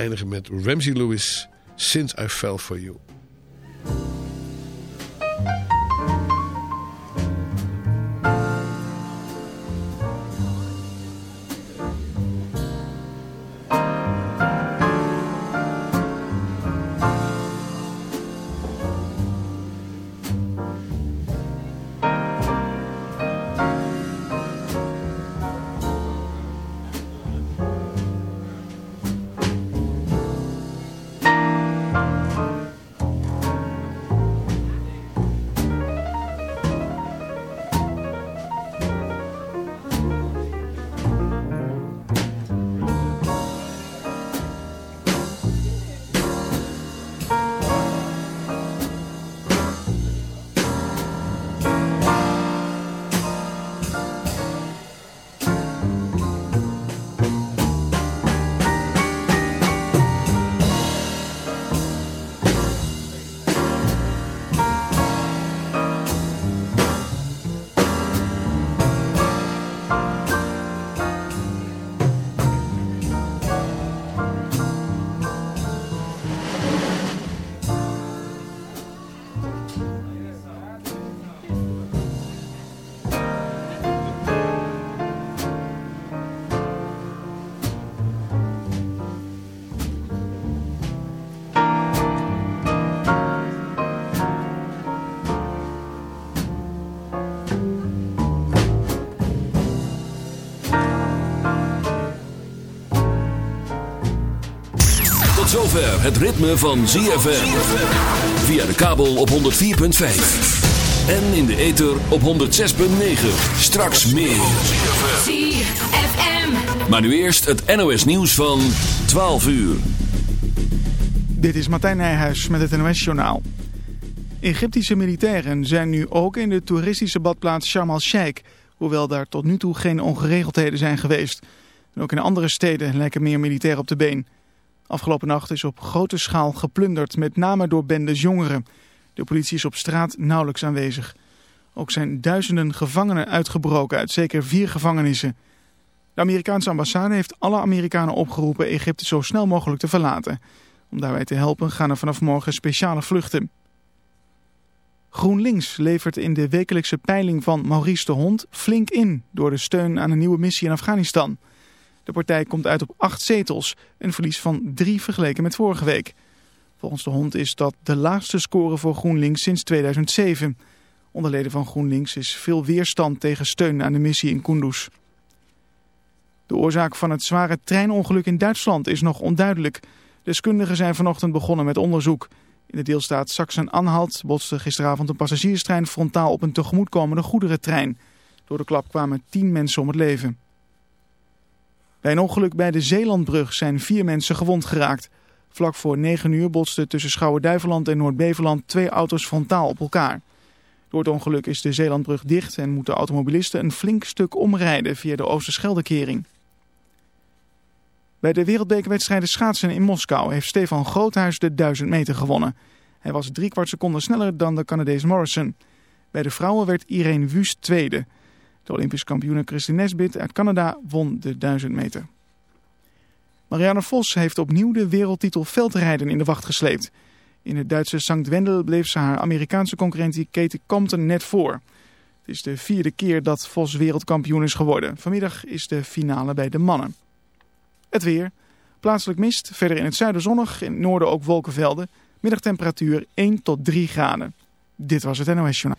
eindigen met Ramsey Lewis, Since I Fell For You. Het ritme van ZFM. Via de kabel op 104.5. En in de ether op 106.9. Straks meer. ZFM. Maar nu eerst het NOS nieuws van 12 uur. Dit is Martijn Nijhuis met het NOS journaal. Egyptische militairen zijn nu ook in de toeristische badplaats Sharm el-Sheikh. Hoewel daar tot nu toe geen ongeregeldheden zijn geweest. En ook in andere steden lijken meer militairen op de been. Afgelopen nacht is op grote schaal geplunderd, met name door bendes jongeren. De politie is op straat nauwelijks aanwezig. Ook zijn duizenden gevangenen uitgebroken uit zeker vier gevangenissen. De Amerikaanse ambassade heeft alle Amerikanen opgeroepen Egypte zo snel mogelijk te verlaten. Om daarbij te helpen gaan er vanaf morgen speciale vluchten. GroenLinks levert in de wekelijkse peiling van Maurice de Hond flink in... door de steun aan een nieuwe missie in Afghanistan... De partij komt uit op acht zetels, een verlies van drie vergeleken met vorige week. Volgens de hond is dat de laagste score voor GroenLinks sinds 2007. Onder leden van GroenLinks is veel weerstand tegen steun aan de missie in Kunduz. De oorzaak van het zware treinongeluk in Duitsland is nog onduidelijk. Deskundigen zijn vanochtend begonnen met onderzoek. In de deelstaat Sachsen-Anhalt botste gisteravond een passagierstrein frontaal op een tegemoetkomende goederentrein. Door de klap kwamen tien mensen om het leven. Bij een ongeluk bij de Zeelandbrug zijn vier mensen gewond geraakt. Vlak voor 9 uur botsten tussen Schouwen-Duiveland en Noord-Beveland twee auto's frontaal op elkaar. Door het ongeluk is de Zeelandbrug dicht en moeten automobilisten een flink stuk omrijden via de Oosterscheldekering. Bij de wereldbekerwedstrijden schaatsen in Moskou heeft Stefan Groothuis de 1000 meter gewonnen. Hij was drie kwart seconden sneller dan de Canadees Morrison. Bij de vrouwen werd Irene Wust tweede. De Olympisch kampioene Christine Nesbit uit Canada won de 1000 meter. Marianne Vos heeft opnieuw de wereldtitel veldrijden in de wacht gesleept. In het Duitse St. Wendel bleef ze haar Amerikaanse concurrentie Katie Compton net voor. Het is de vierde keer dat Vos wereldkampioen is geworden. Vanmiddag is de finale bij de mannen. Het weer. Plaatselijk mist, verder in het zuiden zonnig, in het noorden ook wolkenvelden. Middagtemperatuur 1 tot 3 graden. Dit was het NOS Journaal.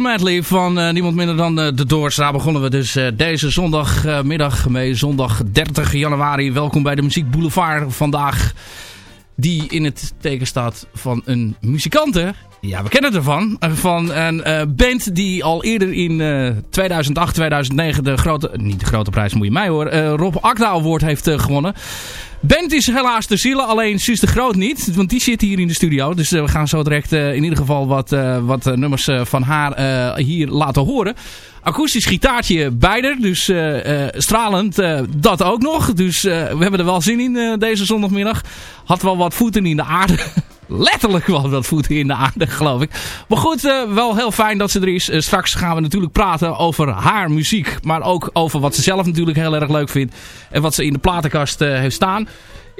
Van eh, niemand minder dan eh, de Doors. Daar begonnen we dus eh, deze zondagmiddag mee. Zondag 30 januari. Welkom bij de Muziek Boulevard vandaag. Die in het teken staat van een muzikante. Ja, we kennen ervan. Van een band die al eerder in eh, 2008, 2009 de grote... Niet de grote prijs, moet je mij hoor. Rob Akda Award heeft gewonnen. Band is helaas de zielen, alleen Suus de Groot niet. Want die zit hier in de studio. Dus eh, we gaan zo direct eh, in ieder geval wat, eh, wat nummers van haar hier laten horen. Akoestisch gitaartje beide, dus stralend dat ook nog. Dus we hebben er wel zin in deze zondagmiddag. Had wel wat voeten in de aarde. Letterlijk wel wat voeten in de aarde, geloof ik. Maar goed, eh, wel heel fijn dat ze er is. Eh, straks gaan we natuurlijk praten over haar muziek. Maar ook over wat ze zelf natuurlijk heel erg leuk vindt. En wat ze in de platenkast eh, heeft staan.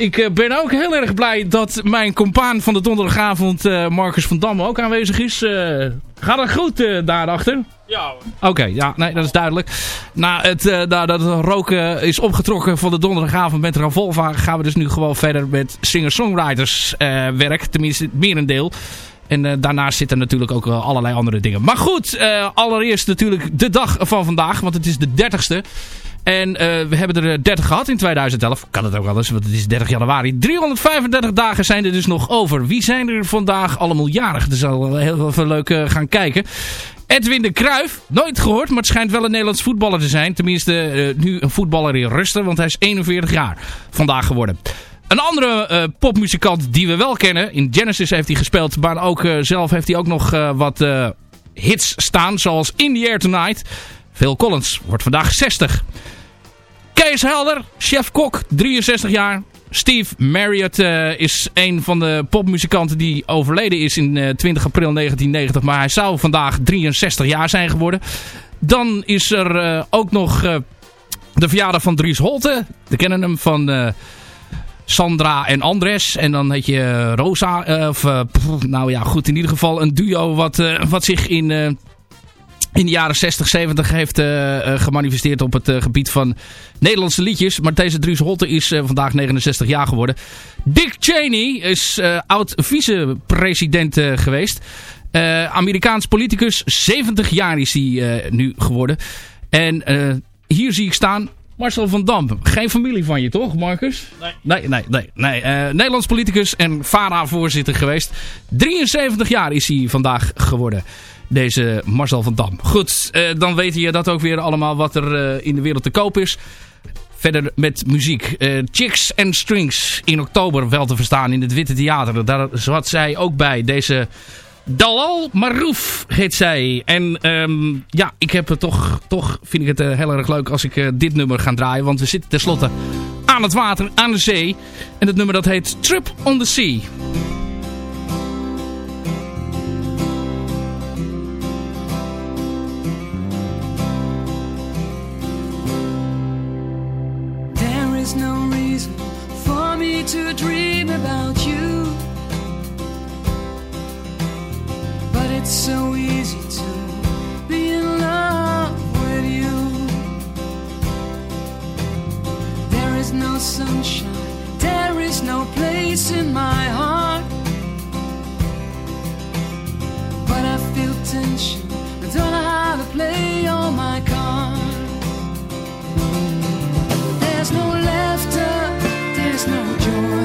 Ik eh, ben ook heel erg blij dat mijn compaan van de donderdagavond, eh, Marcus van Damme, ook aanwezig is. Eh, gaat het goed daarachter? Ja, Oké, ja, nee, dat is duidelijk. Na het, nadat het roken is opgetrokken van de donderdagavond met Ravolva... gaan we dus nu gewoon verder met singer-songwriters eh, werk. Tenminste, het merendeel. En eh, daarnaast zitten natuurlijk ook allerlei andere dingen. Maar goed, allereerst natuurlijk de dag van vandaag. Want het is de 30ste. En eh, we hebben er 30 gehad in 2011. Kan het ook eens, want het is 30 januari. 335 dagen zijn er dus nog over. Wie zijn er vandaag allemaal jarig? Er zal heel veel leuk uh, gaan kijken. Edwin de Kruif, nooit gehoord, maar het schijnt wel een Nederlands voetballer te zijn. Tenminste, nu een voetballer in rusten, want hij is 41 jaar vandaag geworden. Een andere popmuzikant die we wel kennen, in Genesis heeft hij gespeeld, maar ook zelf heeft hij ook nog wat hits staan, zoals In the Air Tonight. Phil Collins wordt vandaag 60. Kees Helder, chef-kok, 63 jaar. Steve Marriott uh, is een van de popmuzikanten die overleden is in uh, 20 april 1990. Maar hij zou vandaag 63 jaar zijn geworden. Dan is er uh, ook nog de verjaardag van Dries Holte. We kennen hem van Sandra en Andres. En dan heet je Rosa. of, nou ja, goed. In ieder geval een duo wat, wat zich in in de jaren 60, 70 heeft uh, gemanifesteerd op het uh, gebied van Nederlandse liedjes. Maar deze Dries Holte is uh, vandaag 69 jaar geworden. Dick Cheney is oud vicepresident geweest. Amerikaans politicus, 70 jaar is hij nu geworden. En hier zie ik staan Marcel van Dam. Geen familie van je toch, Marcus? Nee. Nee, nee, nee. nee. Nederlands politicus en VARA-voorzitter geweest. 73 jaar is hij vandaag geworden deze Marcel van Dam. Goed, uh, dan weten je dat ook weer allemaal wat er uh, in de wereld te koop is. Verder met muziek. Uh, Chicks and Strings in oktober wel te verstaan in het Witte Theater. Daar zat zij ook bij. Deze Dalal Marouf heet zij. En um, ja, ik heb het toch, toch vind ik het uh, heel erg leuk als ik dit nummer ga draaien. Want we zitten tenslotte aan het water, aan de zee. En het nummer dat heet Trip on the Sea. To dream about you. But it's so easy to be in love with you. There is no sunshine, there is no place in my heart. But I feel tension, I don't know how to play all my cards. Joy.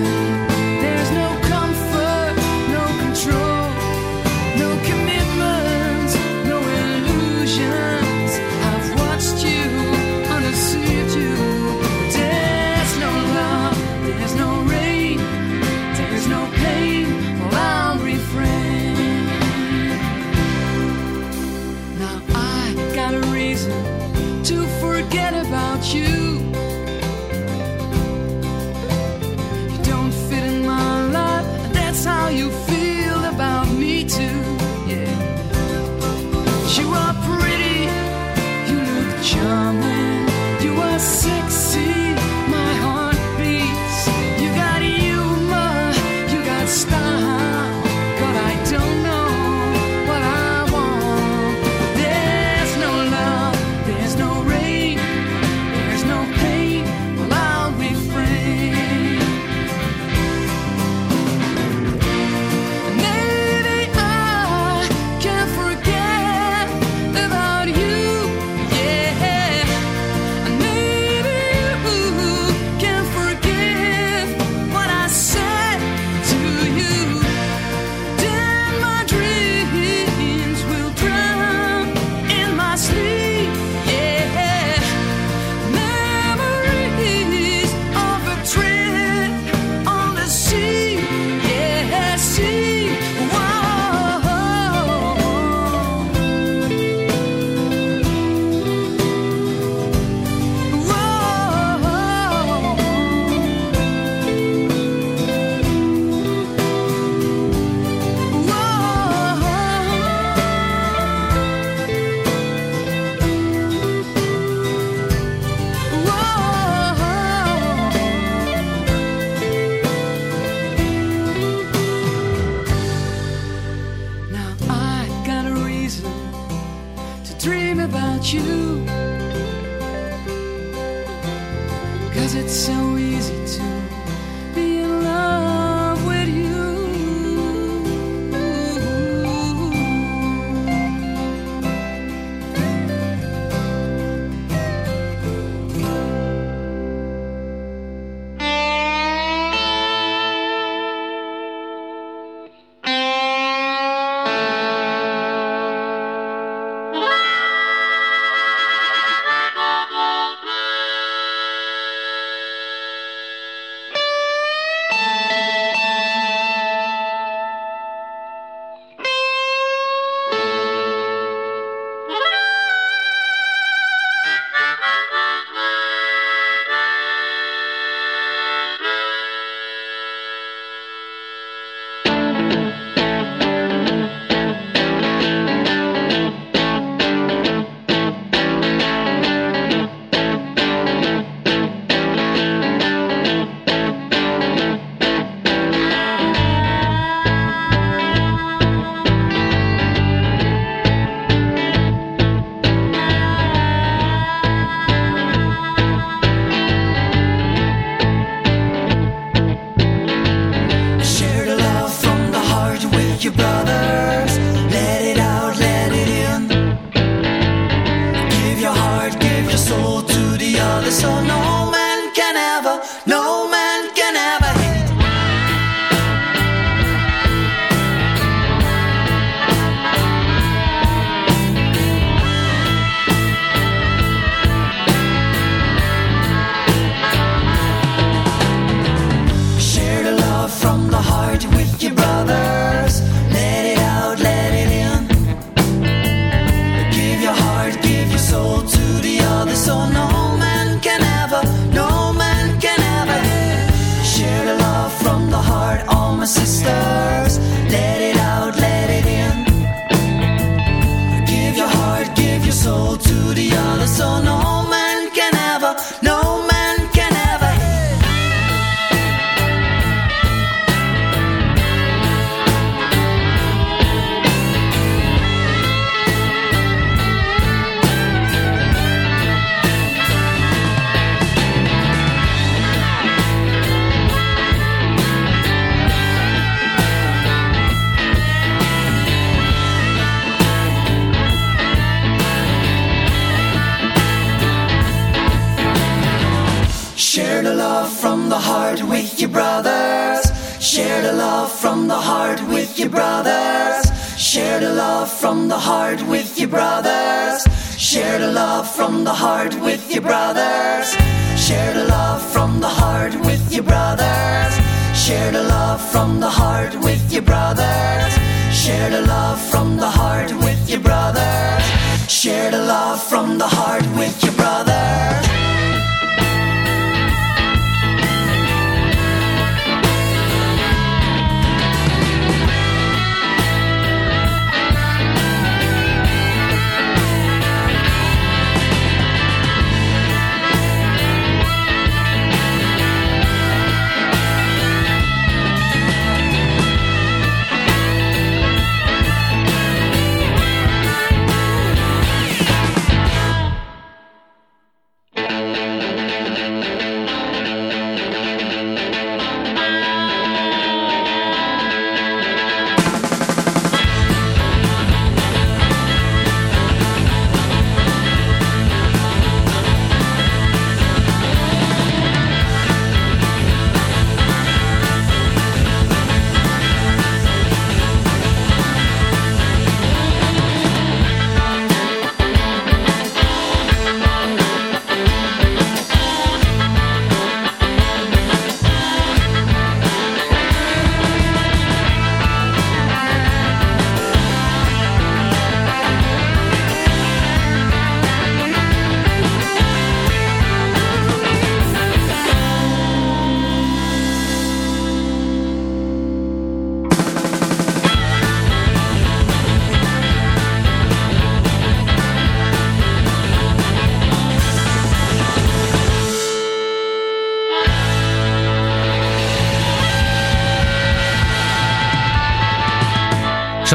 With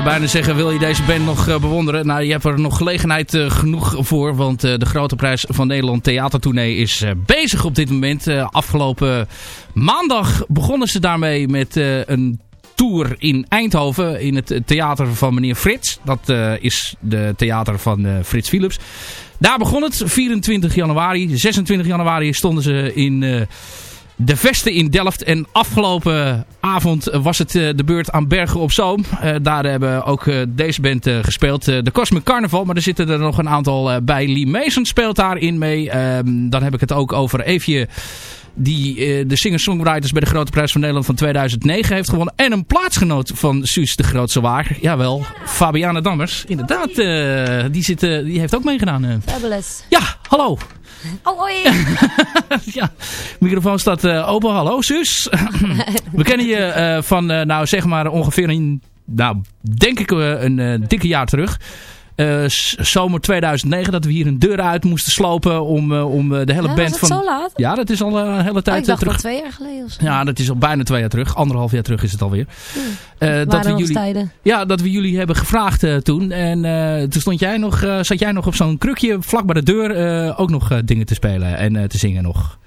zou bijna zeggen, wil je deze band nog eh, bewonderen? Nou, je hebt er nog gelegenheid eh, genoeg voor. Want eh, de grote prijs van Nederland theatertournee is bezig op dit moment. Afgelopen maandag begonnen ze daarmee met een tour in Eindhoven. In het theater van meneer Frits. Dat is de theater van Frits Philips. Daar begon het, 24 januari. 26 januari stonden ze in... de Vesten in Delft. En afgelopen avond was het eh, de beurt aan Bergen op Zoom. Eh, daar hebben ook eh, deze band gespeeld. De Cosmic Carnival. Maar er zitten er nog een aantal bij. Lee Mason speelt daarin mee. Ehm, dan heb ik het ook over Eefje. Die eh, de singer-songwriters bij de Grote Prijs van Nederland van 2009 heeft gewonnen. En een plaatsgenoot van Suus de Grootse Waar. Jawel, Fabiana Dammers. Inderdaad, eh, die, zit, eh, die heeft ook meegedaan. Fabulous. Ja, hallo. Oh, hoi. ja, microfoon staat open. Hallo, Suus. We kennen je van, nou zeg maar ongeveer een, nou denk ik een dikke jaar terug. Eh, zomer 2009 dat we hier een deur uit moesten slopen om, eh, om eh, de hele Ja, band van... zo laat? Ja, dat is al een hele Oh, tijd ik eh, dacht terug. twee jaar geleden of zo. Ja, dat is al bijna twee jaar terug. Anderhalf jaar terug is het alweer. Waren dat, we jullie, tijden. ja, dat we jullie hebben gevraagd toen. En toen stond jij nog, zat jij nog op zo'n krukje vlak bij de deur ook nog dingen te spelen en te zingen nog.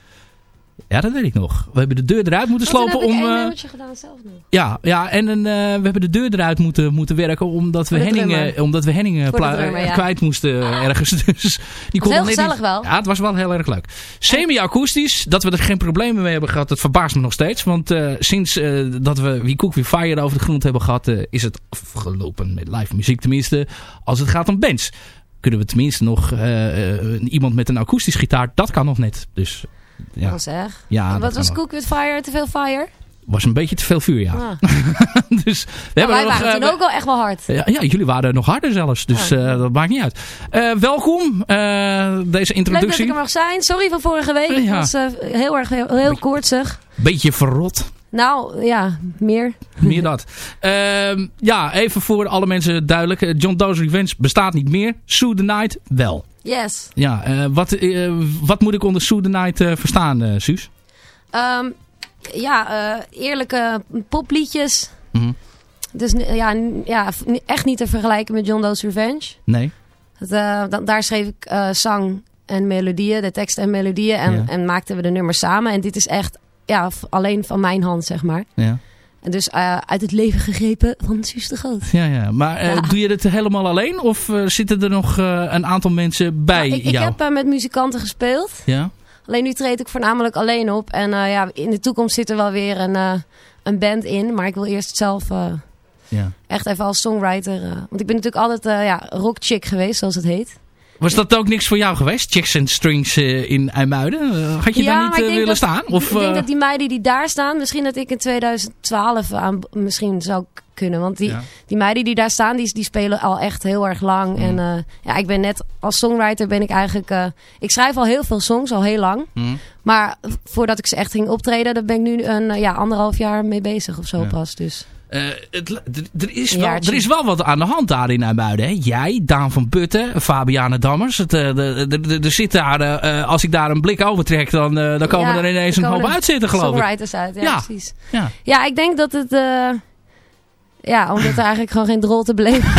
Ja, dat weet ik nog. We hebben de deur eruit moeten Want toen slopen om... één eh, nummertje gedaan zelf nog. ja, ja, en een, eh, we hebben de deur eruit moeten, moeten werken omdat we Voor de Henning, drummer. eh, omdat we Henning drummer, ja. kwijt moesten eh, ergens. Dus die kon heel nog net gezellig niet- wel. Ja, het was wel heel erg leuk. Semi-akoestisch, dat we er geen problemen mee hebben gehad, dat verbaast me nog steeds. Want sinds dat we We Cook We Fire over de grond hebben gehad, eh, is het afgelopen met live muziek. Tenminste, als het gaat om bands. Kunnen we tenminste nog iemand met een akoestisch gitaar, dat kan nog net. Dus ja, Oh, zeg. ja Wat was. Cook with Fire? Te veel fire? was een beetje te veel vuur, ja. Ah. dus we hebben wij nog, waren eh, toen ook wel echt wel hard. ja, ja, jullie waren nog harder zelfs, dus Ah. eh, dat maakt niet uit. Eh, welkom, deze Leuk dat ik introductie. er mag zijn. Sorry van vorige week. Het Ja. was heel erg heel, heel koortsig. Beetje verrot, Nou, ja, meer. meer dat. Ehm, ja, even voor alle mensen duidelijk. eh, John Doe's Revenge bestaat niet meer. Sue the Night wel. Yes. Ja, eh, wat, eh, wat moet ik onder Sue the Night verstaan, Suus? Ehm, ja, eerlijke popliedjes. Mhm. Dus ja, ja, echt niet te vergelijken met John Doe's Revenge. Nee? Dat, da- daar schreef ik zang en melodieën, de tekst en melodieën. En, Ja. en maakten we de nummers samen. En dit is echt ja, alleen van mijn hand, zeg maar. Ja, En dus eh, uit het leven gegrepen van Suus de Groot. ja. ja. Maar eh, Ja. doe je het helemaal alleen of eh, zitten er nog een aantal mensen bij Nou, ik, ik jou? heb eh, met muzikanten gespeeld. Ja? Alleen nu treed ik voornamelijk alleen op. En ja, in de toekomst zit er wel weer een, een band in. Maar ik wil eerst zelf Ja. echt even als songwriter... want ik ben natuurlijk altijd ja, rock chick geweest, zoals het heet. Was dat ook niks voor jou geweest? Chicks and Strings eh, in IJmuiden? Eh, had je Ja, daar niet eh, willen dat- staan? Of, ik denk dat die meiden die daar staan... Misschien dat ik in 2012 aan, misschien zou kunnen. Want die, Ja. die meiden die daar staan, die, die spelen al echt heel erg lang. Mm. En ja, ik ben net als songwriter ben ik eigenlijk... ik schrijf al heel veel songs, al heel lang. hm? Maar voordat ik ze echt ging optreden, daar ben ik nu een ja, anderhalf jaar mee bezig of zo Ja. pas. Dus. Eh, het, er, is wel, er is wel wat aan de hand daar in IJmuiden. Hè? Jij, Daan van Putten, Fabiane Dammers. Het, eh, de- de- de- Er zit daar, eh, eh, als ik daar een blik over trek, dan, eh, dan komen er ineens een hoop uitzitten, geloof ik. Songwriters uit, ja, Ja. precies. Ja. Ja, ik denk dat het... eh, ja, omdat er eigenlijk gewoon geen drol te beleven.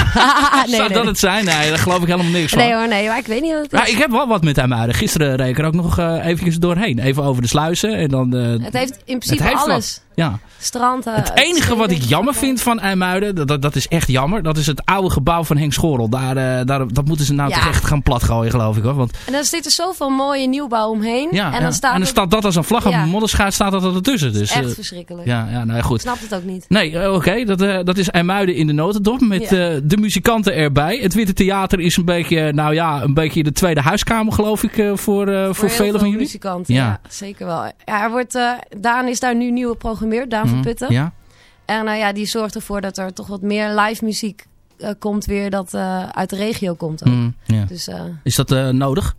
nee, Zou nee, dat het zijn? Nee, daar geloof ik helemaal niks van. nee hoor, nee. Maar ik weet niet wat het is. Ja, ik heb wel wat met IJmuiden. Gisteren reed ik er ook nog eh eventjes doorheen. Even over de sluizen. En dan, eh, Het heeft in principe heeft alles. Ja. Strand. Het enige wat ik jammer vind van IJmuiden, dat, dat, dat is echt jammer. Dat is het oude gebouw van Henk Schorel. Daar, eh, daar, dat moeten ze nou Ja. toch echt gaan platgooien, geloof ik hoor. Want, En dan zit er zoveel mooie nieuwbouw omheen. ja, en dan ja. staat, en dan staat dat als een vlag op een modderschaat staat dat ertussen. Dus, echt eh, verschrikkelijk. ja, ja, nou ja, Ik goed. snap het ook niet. Nee, eh, oké, dat, eh, dat is IJmuiden in de notendop met de muzikanten erbij. Het Witte Theater is een beetje, nou ja, een beetje de tweede huiskamer geloof ik voor, voor, heel velen van jullie. muzikanten. Ja. Ja. zeker wel. Ja, er wordt, eh, Daan is daar nu nieuwe programmeur, Daan van Mhm, Putten. Ja, En nou ja, die zorgt ervoor dat er toch wat meer live muziek eh, komt weer dat eh, uit de regio komt. Ook. Mm, ja. Dus eh, Is dat nodig?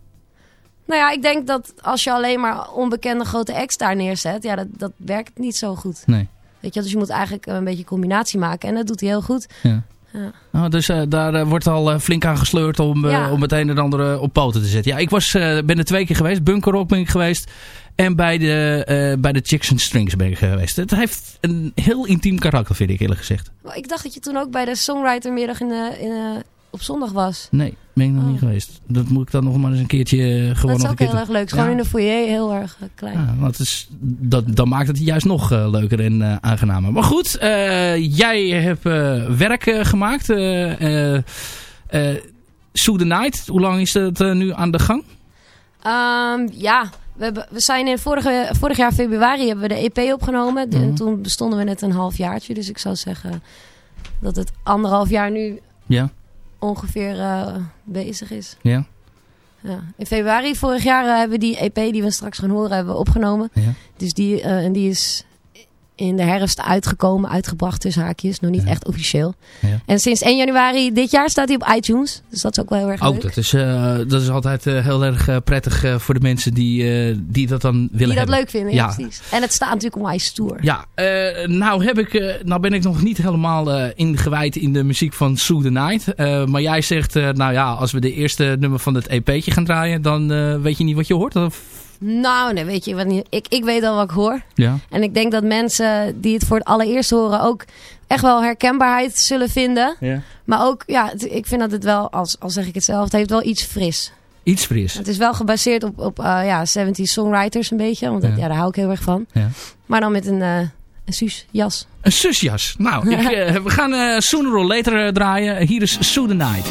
nou ja, ik denk dat als je alleen maar onbekende grote acts daar neerzet, ja, dat, dat werkt niet zo goed. Nee. Weet je, dus je moet eigenlijk een beetje combinatie maken en dat doet hij heel goed. Ja. Ja. Oh, dus daar wordt al flink aan gesleurd om, Ja. om het een en ander op poten te zetten. Ja, ik was, ben er twee keer geweest. Bunker Rock ben ik geweest. En bij de, eh, bij de Chicks and Strings ben ik geweest. Het heeft een heel intiem karakter, vind ik eerlijk gezegd. Maar Ik dacht dat je toen ook bij de songwritermiddag in de, in de, op zondag was. Nee, ben ik nog Oh. niet geweest. Dat moet ik dan nog maar eens een keertje eh, gewoon dat is ook heel erg leuk. Gewoon in de foyer, heel erg eh, klein. Ja, want het is, dat, dan maakt het juist nog eh, leuker en eh, aangenamer. Maar goed, eh, jij hebt eh, werk eh, gemaakt. eh eh eh, Sue the Night, hoe lang is dat eh, nu aan de gang? Ehm, ja, we, hebben, we zijn in vorige, vorig jaar februari hebben we de EP opgenomen. De- Mhm. En toen bestonden we net een half jaartje. Dus ik zou zeggen dat het anderhalf jaar nu Ja, ongeveer eh, bezig is. ja, Ja. In februari vorig jaar eh, hebben we die EP die we straks gaan horen hebben we opgenomen. ja. Dus die, eh, en die is in de herfst uitgekomen, uitgebracht tussen haakjes. Nog niet Ja. echt officieel. Ja. En sinds 1 januari dit jaar staat hij op iTunes. Dus dat is ook wel heel erg Ook leuk. dat is, eh, dat is altijd eh, heel erg eh, prettig voor de mensen die, die dat dan willen die dat hebben. leuk vinden, ja, precies. En het staat natuurlijk onwijs stoer. Ja, nou, heb ik, nou ben ik nog niet helemaal ingewijd in de muziek van Sue the Night. Maar jij zegt, nou ja, als we de eerste nummer van het EP'tje gaan draaien, dan weet je niet wat je hoort? Of, Nou, nee, weet je wat niet. Ik, ik weet al wat ik hoor. ja. En ik denk dat mensen die het voor het allereerst horen ook echt wel herkenbaarheid zullen vinden. ja. Maar ook, ja, het- ik vind dat het wel, als, als zeg ik het zelf, het heeft wel iets fris. Iets fris. Het is wel gebaseerd op, op eh, ja, 70 songwriters een beetje. Want dat- Ja. daar hou ik heel erg van. Ja. Maar dan met een, eh een Suus jas. Een susjas. Nou, ik, eh, we gaan eh, Sooner or Later draaien. Hier is Sue the Night.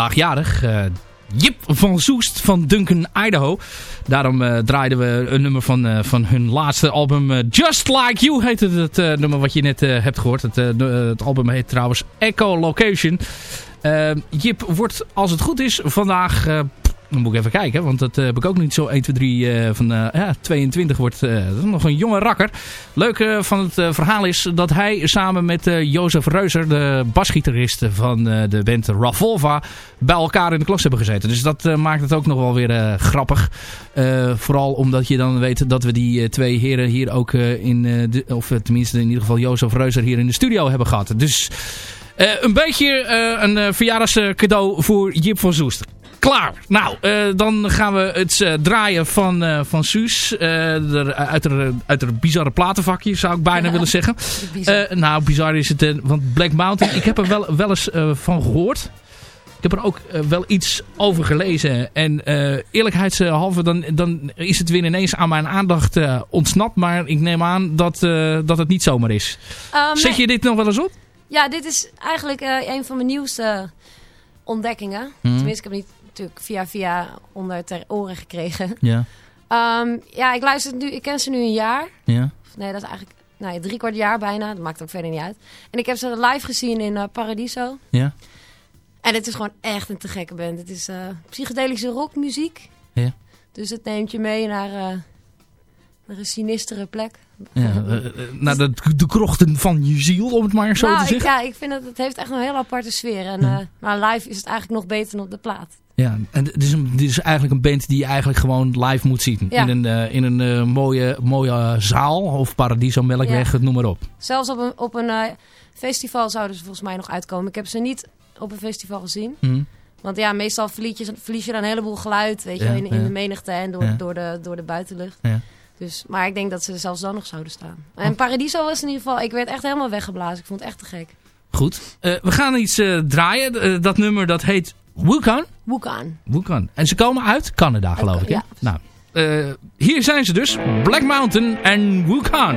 Vandaag jarig. eh, Jip van Soest van Duncan, Idaho. Daarom eh, draaiden we een nummer van, eh, van hun laatste album. Just Like You heette het nummer wat je net hebt gehoord. Het, het album heet trouwens Echo Location. Jip wordt, als het goed is, vandaag... dan moet ik even kijken, want dat eh, heb ik ook niet zo 1, 2, 3 eh, van eh, ja, 22 wordt. eh, nog een jonge rakker. Leuk van het verhaal is dat hij samen met Jozef Reuser, de basgitarist van de band Ravolva, bij elkaar in de klas hebben gezeten. Dus dat maakt het ook nog wel weer grappig. Vooral omdat je dan weet dat we die twee heren hier ook in, of tenminste in ieder geval Jozef Reuser hier in de studio hebben gehad. Dus een beetje een uh, verjaardagscadeau voor Jip van Soest. Klaar. Nou, eh, dan gaan we het eh, draaien van, eh, van Suus. er, uit, haar, uit haar bizarre platenvakje, zou ik bijna willen zeggen. bizar. Nou, bizar is het. want Black Mountain, ik heb er wel, wel eens van gehoord. Ik heb er ook wel iets over gelezen. En eerlijkheidshalve, dan, dan is het weer ineens aan mijn aandacht ontsnapt. Maar ik neem aan dat, dat het niet zomaar is. Zet je dit nog wel eens op? Ja, dit is eigenlijk een van mijn nieuwste ontdekkingen. Mhm. Tenminste, ik heb het niet natuurlijk via via onder ter oren gekregen. Ja. Ehm, ja, ik luister nu. Ik ken ze nu een jaar. Ja. Nee, dat is eigenlijk nou, ja, drie kwart jaar bijna. Dat maakt ook verder niet uit. En ik heb ze live gezien in eh, Paradiso. Ja. En het is gewoon echt een te gekke band. Het is eh, psychedelische rockmuziek. Ja. Dus het neemt je mee naar, eh, naar een sinistere plek. Ja, naar de, de krochten van je ziel, om het maar zo nou, te ik, zeggen. ja, ik vind dat het heeft echt een hele aparte sfeer. En, maar live is het eigenlijk nog beter dan op de plaat. Ja, en dit is, een, dit is eigenlijk een band die je eigenlijk gewoon live moet zien. Ja. In een, eh, in een eh, mooie, mooie zaal of Paradiso Melkweg, Ja. noem maar op. Zelfs op een, op een eh, festival zouden ze volgens mij nog uitkomen. Ik heb ze niet op een festival gezien. Hm. Want ja, meestal verlies je, verlies je dan een heleboel geluid weet je, Ja, in, de menigte en door, door, de, door de buitenlucht. Ja. Dus, maar ik denk dat ze er zelfs dan nog zouden staan. En Paradiso was in ieder geval... Ik werd echt helemaal weggeblazen. Ik vond het echt te gek. Goed. We gaan iets draaien. Dat nummer dat heet Wukan. Wukan. Wukan. En ze komen uit Canada, geloof ik. Hè? ja. Nou, eh, hier zijn ze dus. Black Mountain en Wukan.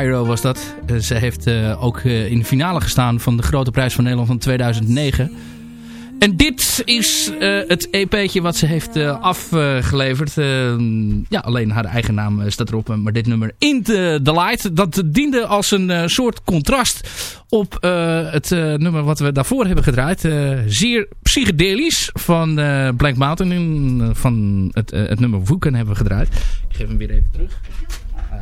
Cairo was dat. Eh, ze heeft eh, ook eh, in de finale gestaan van de Grote Prijs van Nederland van 2009. En dit is eh, het EP'tje wat ze heeft afgeleverd. Ja, alleen haar eigen naam staat erop. Maar dit nummer Into the Light. Dat diende als een soort contrast op het nummer wat we daarvoor hebben gedraaid. Zeer psychedelisch van Blank Mountain. Eh, van het, het nummer Woeken hebben we gedraaid. Ik geef hem weer even terug.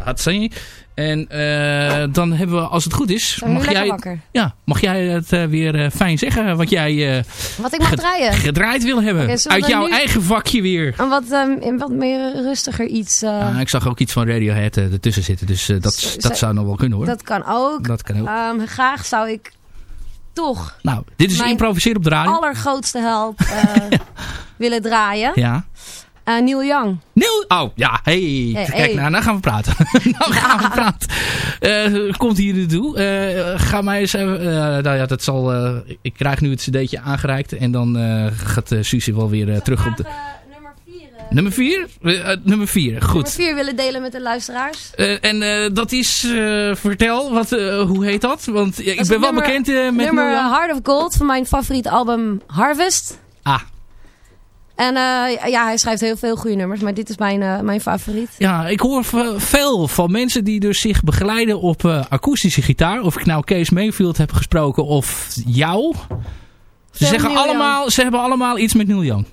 Hatsani. En eh, dan hebben we, als het goed is, mag jij, wakker? ja, mag jij het eh, weer eh, fijn zeggen wat jij Wat ik mag draaien. gedraaid wil hebben. Uit jouw nu- eigen vakje weer. Een wat, een wat meer rustiger iets. Ah, ik zag ook iets van Radiohead ertussen zitten, dus dat, Z- dat zou nog wel kunnen hoor. Dat kan ook. Dat kan ook. Ehm, graag zou ik toch nou, dit is improviseren op de radio. allergrootste held eh, willen draaien. Ja. Eh, Neil Young. Neil, oh ja, hey. Hey, Kijk, hey. nou, nou gaan we praten. nou gaan we praten. Eh, komt hier naartoe. Eh ga mij eens even, nou ja, dat zal, eh, ik krijg nu het cd'tje aangereikt en dan eh, gaat uh, Susie wel weer terug op de... Nummer 4? nummer 4, goed. Nummer 4 willen delen met de luisteraars. Eh, en eh, dat is, eh, vertel, wat, eh, hoe heet dat? Want ik Dat ben wel nummer- bekend met Nummer Neil Young. Heart of Gold van mijn favoriete album Harvest. Ah. En eh, ja, hij schrijft heel veel goede nummers, maar dit is mijn, eh, mijn favoriet. Ja, ik hoor veel van mensen die dus zich begeleiden op eh, akoestische gitaar. Of ik nou Kees Mayfield heb gesproken of jou. Ze, zeggen allemaal, ze hebben allemaal iets met Neil Young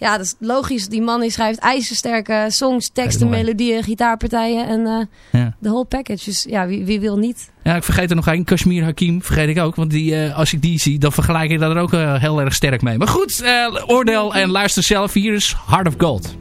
ja, dat is logisch. Die man die schrijft ijzersterke songs, teksten, melodieën, gitaarpartijen en eh, de whole package. Dus ja, wie, wie, wil niet? Ja, ik vergeet er nog één. Kashmir Hakim vergeet ik ook. Want die, eh, als ik die zie, dan vergelijk ik dat er ook eh, heel erg sterk mee. Maar goed, oordeel en luister zelf. Hier is Heart of Gold.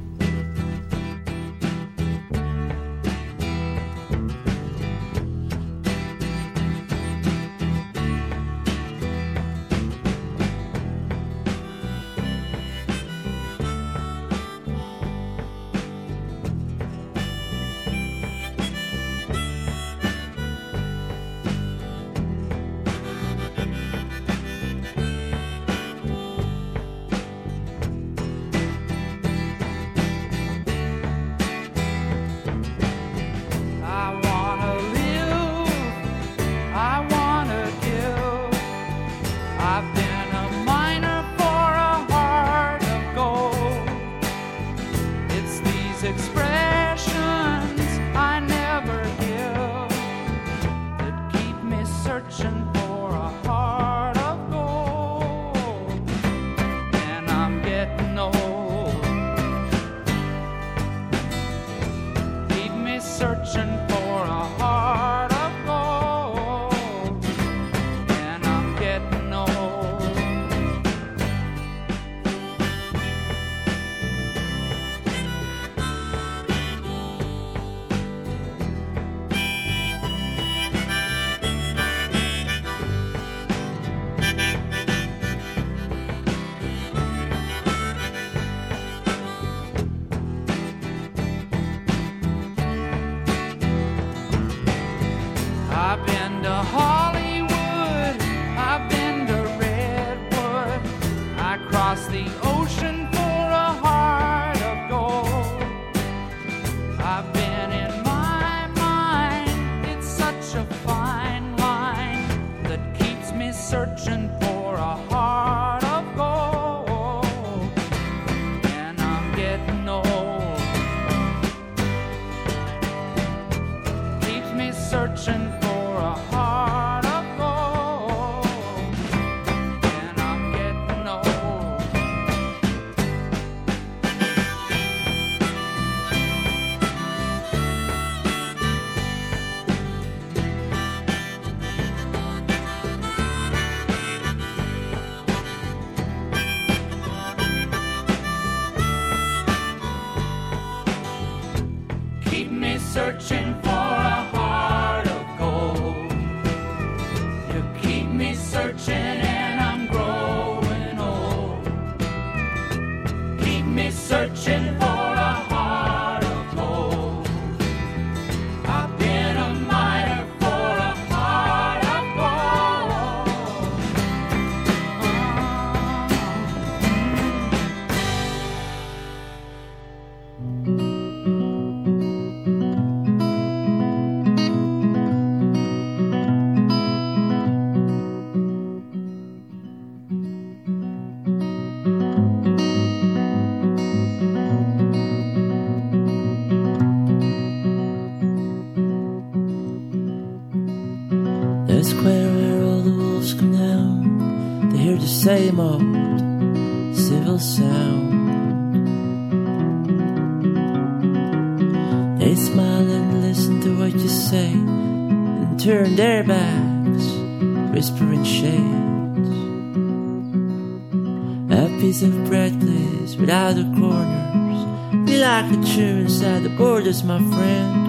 is my friend.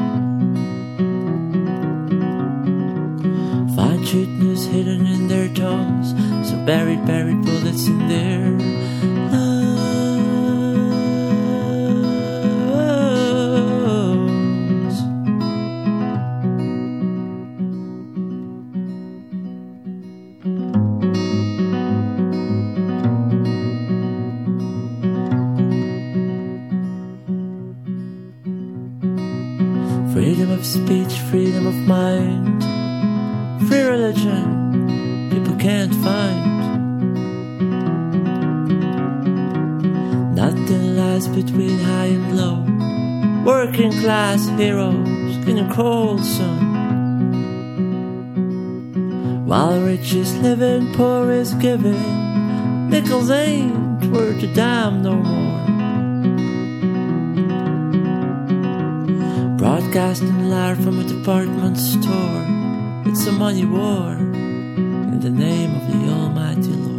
War in the name of the Almighty Lord.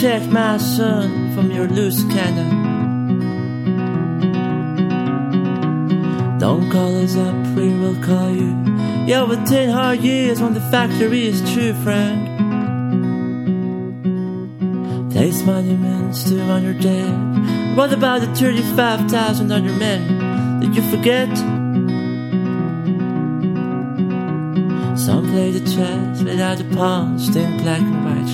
Protect my son from your loose cannon. Don't call us up, we will call you. Yeah, with ten hard years when the factory is true, friend. Place monuments to on your dead. What about the 35,000 other men? Did you forget? Some play the chess without the pawns, then black and white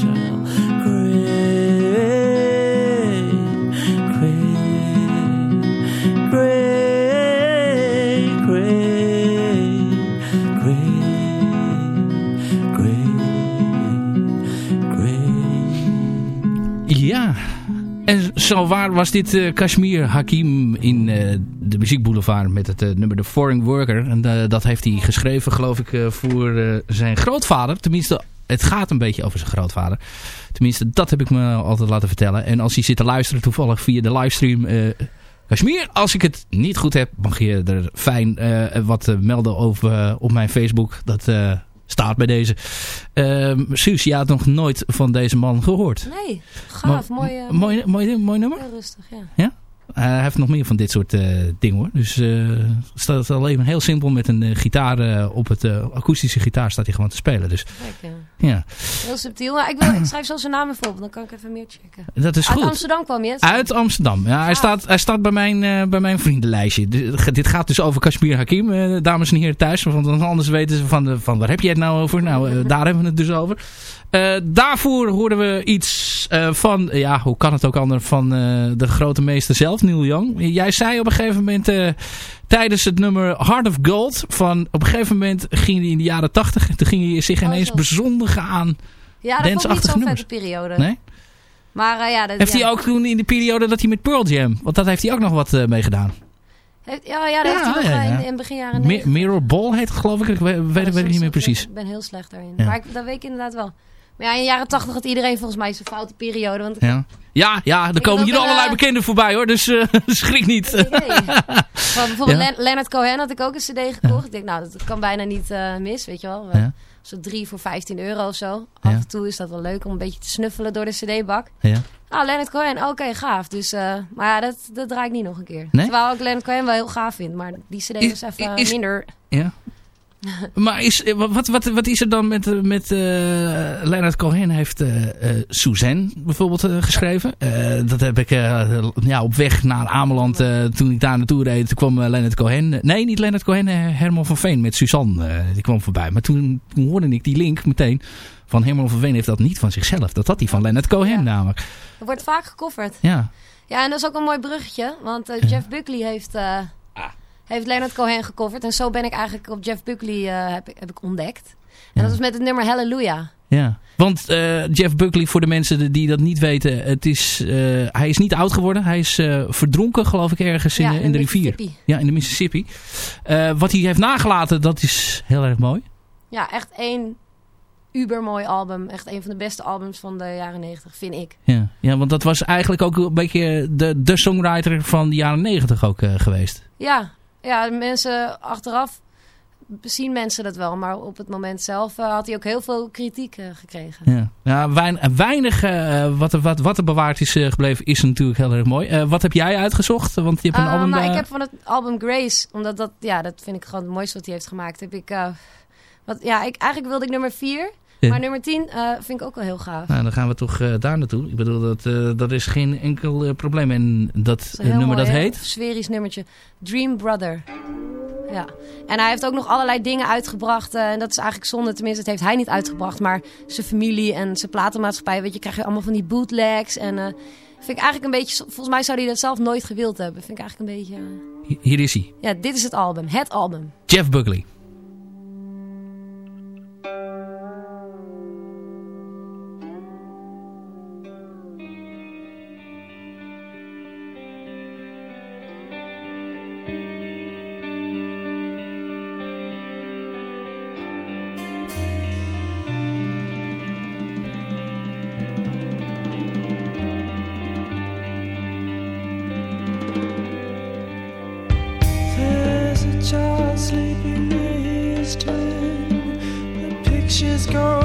zo waar was dit eh, Kashmir Hakim in eh, de muziekboulevard met het eh, nummer The Foreign Worker. En dat heeft hij geschreven geloof ik voor zijn grootvader. Tenminste, het gaat een beetje over zijn grootvader. Tenminste, dat heb ik me altijd laten vertellen. En als hij zit te luisteren toevallig via de livestream... Kashmir, als ik het niet goed heb, mag je er fijn wat melden over, op mijn Facebook. Dat staat bij deze. Ehm Suus, je had nog nooit van deze man gehoord. Nee, gaaf. Mooi, eh, mooi, mooi, mooi nummer? Heel rustig, ja. Ja? Hij heeft nog meer van dit soort eh, dingen hoor. Dus eh staat alleen heel simpel met een eh, gitaar op het akoestische gitaar staat hij gewoon te spelen. Dus Kijk, ja. Heel subtiel. Ik, wil, ik schrijf zo zijn naam even op, dan kan ik even meer checken. dat is Uit goed. Amsterdam kwam je? Uit Amsterdam. Ja, hij, staat, hij staat bij mijn, bij mijn vriendenlijstje. Dit gaat dus over Kashmir Hakim, dames en heren thuis. Want anders weten ze van, de, van waar heb je het nou over? Nou, daar hebben we het dus over. Eh, daarvoor hoorden we iets eh, van, ja, hoe kan het ook anders, van eh, de grote meester zelf, Neil Young. Jij zei op een gegeven moment tijdens het nummer Heart of Gold, van op een gegeven moment ging hij in de jaren tachtig, toen ging hij zich ineens zo. bezondigen aan Ja, dat ik niet zo'n vette periode. Nee? Maar ja, dat, Heeft ja. hij ook toen in de periode dat hij met Pearl Jam, want dat heeft hij ook nog wat mee gedaan. Heeft, ja, ja, dat Ja, heeft hij ja, ja. in, in begin jaren Mi- 90. Mirror Ball heet het geloof ik. Ik weet, weet, weet ik niet meer precies. Ik ben heel slecht daarin. Maar ik, dat weet ik inderdaad wel. Maar ja, in de jaren tachtig had iedereen volgens mij zijn foute periode. Want Ja, ja, ja er komen hier allerlei eh, bekenden voorbij hoor. Dus eh, schrik niet. Van bijvoorbeeld Ja. Leonard Cohen had ik ook een cd gekocht. Ik denk, nou, dat kan bijna niet eh, mis, weet je wel. Ja. Zo drie voor 15 euro of zo. Af en toe is dat wel leuk om een beetje te snuffelen door de cd-bak. Ja. Ah, Leonard Cohen, oké, gaaf. Dus, maar ja, dat, dat draai ik niet nog een keer. Nee? Terwijl ik Leonard Cohen wel heel gaaf vind. Maar die cd Is- was even is- minder. Ja. Maar is, eh, wat, wat, wat is er dan met, eh, met eh, Leonard Cohen heeft Suzanne bijvoorbeeld geschreven. Dat heb ik ja, op weg naar Ameland, toen ik daar naartoe reed, toen kwam Leonard Cohen. nee, niet Leonard Cohen, Herman van Veen met Suzanne. die kwam voorbij. Maar toen, toen hoorde ik die link meteen van Herman van Veen heeft dat niet van zichzelf. Dat had hij van Leonard Cohen namelijk. Er wordt vaak gecoverd. Ja. Ja, en dat is ook een mooi bruggetje. Want Jeff Buckley heeft. Heeft Leonard Cohen gecoverd. En zo ben ik eigenlijk op Jeff Buckley eh, heb, ik- heb ik ontdekt. En dat was met het nummer Hallelujah. Ja, want eh, Jeff Buckley, voor de mensen die dat niet weten, het is, eh, hij is niet oud geworden. Hij is eh, verdronken, geloof ik, ergens in, Ja, in in de de rivier. Ja, in de Mississippi. Wat hij heeft nagelaten, dat is heel erg mooi. Ja, echt één ubermooi album. Echt een van de beste albums van de jaren negentig, vind ik. Ja. ja, want dat was eigenlijk ook een beetje de, de songwriter van de jaren negentig ook geweest. Ja, ja, mensen achteraf zien mensen dat wel. Maar op het moment zelf eh, had hij ook heel veel kritiek eh, gekregen. Ja, ja wein- weinig eh, wat, er, wat, wat er bewaard is eh, gebleven is natuurlijk heel erg mooi. Eh, wat heb jij uitgezocht? Want je hebt een album... nou, eh, ik heb van het album Grace, omdat dat, ja, dat vind ik gewoon het mooiste wat hij heeft gemaakt. Heb ik, eh, wat, ja, ik, eigenlijk wilde ik nummer 4, Ja. Maar nummer 10 eh, vind ik ook wel heel gaaf. Nou, dan gaan we toch eh, daar naartoe. Ik bedoel, dat, eh, dat is geen enkel probleem. En dat Dat nummer mooi, dat heet... sferisch nummertje. Dream Brother. Ja. En hij heeft ook nog allerlei dingen uitgebracht. en dat is eigenlijk zonde. Tenminste, het heeft hij niet uitgebracht. Maar zijn familie en zijn platenmaatschappij. Weet je, krijg je allemaal van die bootlegs. En vind ik eigenlijk een beetje... Volgens mij zou hij dat zelf nooit gewild hebben. Vind ik eigenlijk een beetje... Hi- Hier is hij. ja, dit is het album. Het album. Jeff Buckley. Pictures go